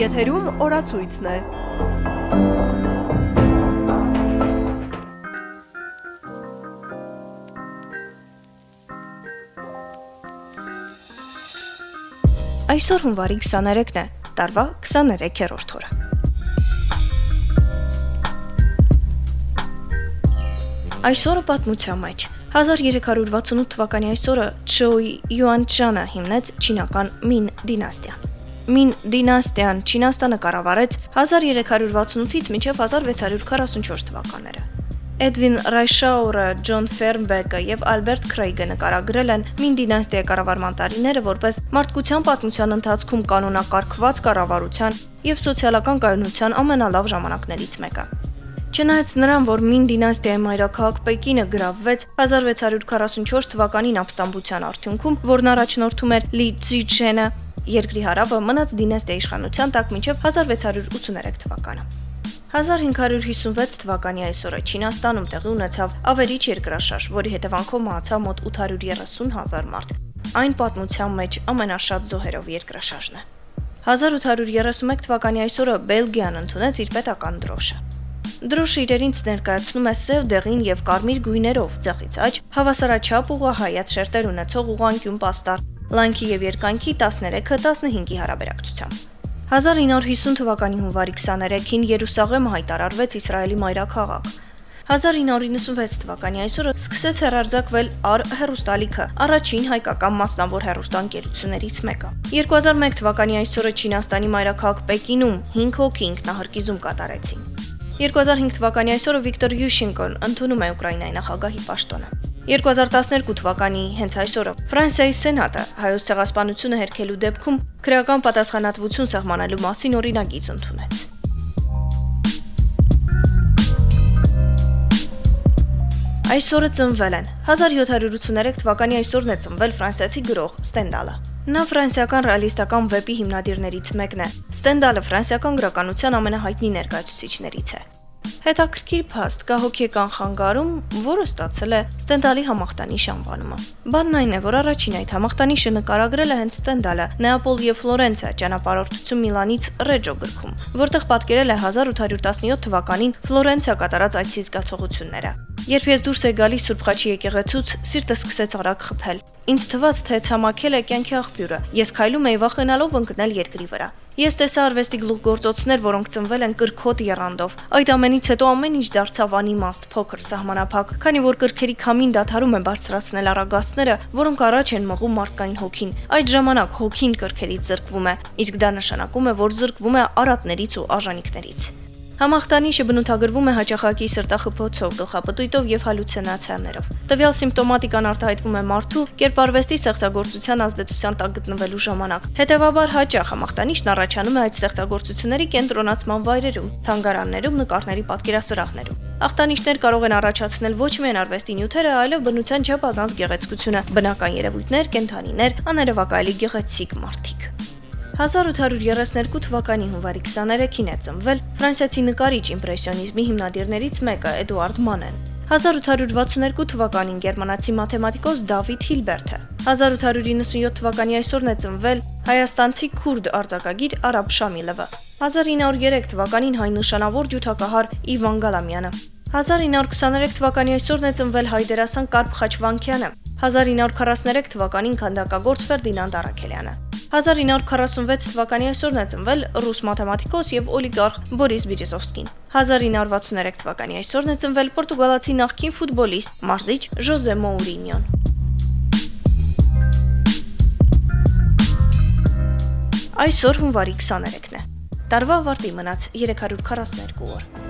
Եթերում օրացույցն է։ Այսօր հունվարի 23-ն է, տարվա 23-րդ օրը։ Այսօրը պատմության մեջ 1368 թվականի այսօրը Չոուի Յուանչանը հիմնեց չինական Մին դինաստիան։ Մին դինաստիան Չինաստանը կառավարեց 1368-ից մինչև 1644 թվականները։ Էդվին Ռայշաուրը, Ջոն Ֆերմբեկը եւ Ալբերտ Քրեյգը նկարագրել են Մին դինաստիայի կառավարման տարիները որպես մարդկության պատմության ընթացքում կանոնակարգված կառավարության եւ սոցիալական կայունության ամենալավ ժամանակներից մեկը։ Չնայած նրան, որ Մին դինաստիայի մայրաքաղաք Պեկինը գրավվեց 1644 թվականին ապստամբության արդյունքում, որն առաջնորդում էր Լի Ցիչենը, երկրի հարավը մնաց դինաստիայի իշխանության տակ մինչև 1683 թվականը։ 1556 թվականի այսօրը Չինաստանում տեղի ունեցավ ավերիչ երկրաշարժ, որի հետևանքով մահացավ մոտ 830 հազար մարդ։ Այն պատմության մեջ ամենաշատ զոհերով երկրաշարժն է։ 1831 թվականի այսօրը Բելգիան ընդունեց իր պետական դրոշը։ Դրոշը իրերից ներկայացնում է սև դեղին եւ կարմիր գույներով, ցեղից աճ, հավասարաչափ ուղղահայաց շերտեր ունեցող ուղանկյուն պաստառ, լանքի եւ երկայնքի 13-ը 15-ի հարաբերակցությամբ։ 1950 թվականի հունվարի 23-ին Երուսաղեմը հայտարարվեց Իսրայելի մայրաքաղաք։ 1996 թվականի այսօրը սկսեց հերարձակվել Ար հերոստալիքը, առաջին հայկական մասնավոր հերոստանգերություններից մեկը։ 2001 թվականի այսօրը Չինաստանի մայրաքաղաք Պեկինում 5 հոգի ինքնահարկիզում կատարեցին։ 2005 թվականի այսօրը Վիկտոր Յուշինկոն ընդունում է Ուկրաինայի նախագահի պաշտոնը։ 2012 թվականի հենց այսօրը Ֆրանսիայի Սենատը հայոց ցեղասպանությունը հերքելու դեպքում քրեական պատասխանատվություն սահմանելու մասին օրինագիծ ընդունեց։ Այսօրը ծնվել են 1783 թվականի այսօրն է ծնվել ֆրանսիացի գրող Ստենդալը։ Նա ֆրանսիական ռեալիստական վեպի հիմնադիրներից մեկն է։ Ստենդալը ֆրանսիական գրականության ամենահայտնի ներկայացուցիչներից է։ Հետաքրքիր փաստ. Կա հոգեկան խանգարում, որը ստացել է Ստենդալի համախտանիշ անվանումը։ Բանն այն է, որ առաջին այդ համախտանիշը նկարագրել է հենց Ստենդալը Նեապոլ եւ Ֆլորենցիա ճանապարհորդություն Միլանից Ռեջո գրքում, որտեղ պատկերել է 1817 թվականին Ֆլորենցիա կատարած այցի զգացողությունները։ Երբ ես դուրս եի գալիս Սուրբ Խաչի եկեղեցուց, սիրտս սկսեց արագ խփել։ Ինձ թվաց, թե ցամաքել է կյանքի աղբյուրը։ Ես քայլում էի վախենալով ընկնել երկրի վրա։ Ես տեսա արվեստի գլուխգործոցներ, որոնք ծնվել են կրկոտ երանդով։ Այդ ամենից հետո ամեն ինչ դարձավ անիմաստ, փոքր, սահմանափակ, քանի որ կրքերի քամին դադարում է բարձրացնել արագածները, որոնք առաջ են մղում մարդկային հոգին։ Այդ ժամանակ հոգին կրքերից զրկվում է, իսկ դա նշանակում է, որ զրկվում է արատներից ու արժանինքներից։ Համախտանիշը բնութագրվում է հաճախակի սրտախփոցով, գլխապտույտով եւ հալյուցինացիաներով։ Տվյալ սիմպտոմատիկան արտահայտվում է մարդու կերպարվեստի ստեղծագործության ազդեցության տակ գտնվելու ժամանակ։ Հետևաբար հաճախ համախտանիշն առաջանում է այդ ստեղծագործությունների կենտրոնացման վայրերում, թանգարաններում, նկարների պատկերասրահներում։ Ախտանիշներ կարող են առաջացնել ոչ միայն արվեստի նյութերը, այլև բնության չափ ազանց գեղեցկությունը, բնական երևույթներ, կենթանիներ, աներևակայելի գեղեցիկ մարդիկ։ 1832 թվականի հունվարի 23-ին է ծնվել ֆրանսիացի նկարիչ իմպրեսիոնիզմի հիմնադիրներից մեկը Էդուարդ Մանեն։ 1862 թվականին գերմանացի մաթեմատիկոս Դավիթ Հիլբերթը։ 1897 թվականի այսօրն է ծնվել հայաստանցի քուրդ արձակագիր Արաբ Շամիլովը։ 1903 թվականին հայ նշանավոր ջութակահար Իվան Գալամյանը։ 1923 թվականի այսօրն է ծնվել հայ դերասան Կարփ Խաչվանքյանը։ 1943 թվականին քանդակագործ Ֆերդինանդ Արաքելյանը։ 1946 թվականի այսօրն է ծնվել ռուս մաթեմատիկոս եւ օլիգարխ Բորիս Բիրեզովսկին։ 1963 թվականի այսօրն է ծնվել պորտուգալացի նախկին ֆուտբոլիստ, մարզիչ Ժոզե Մոուրինյոն։ Այսօր հունվարի 23-ն է։ Տարվա ավարտի մնաց 342 օր։